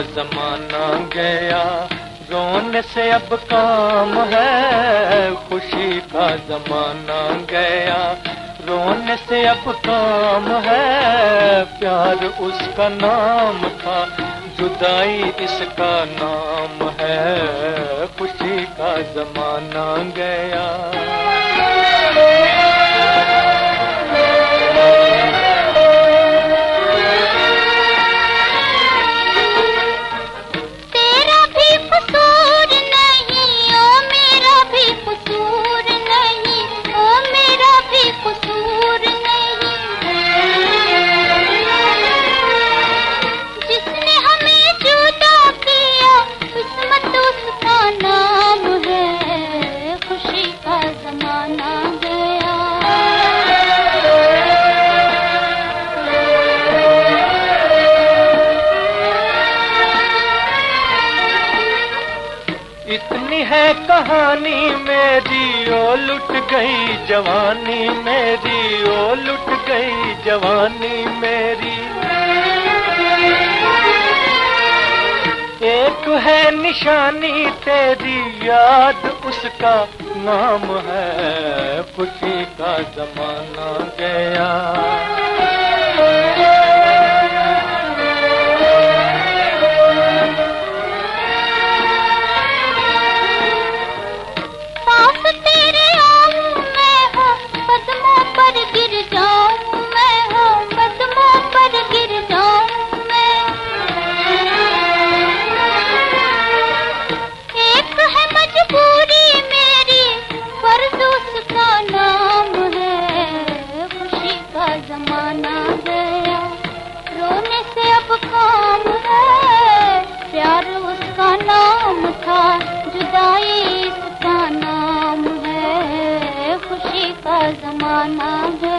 जमाना गया। रोने से अब काम है, खुशी का जमाना गया। रोने से अब काम है, प्यार उसका नाम था, जुदाई इसका नाम है। खुशी का जमाना गया। है कहानी मेरी, ओ लुट गई जवानी मेरी, ओ लुट गई जवानी मेरी। एक है निशानी तेरी, याद उसका नाम है, खुशी का जमाना गया। जाना गया रोने से अब काम है। प्यार उसका नाम था, जुदाई इसका नाम है। खुशी का जमाना है।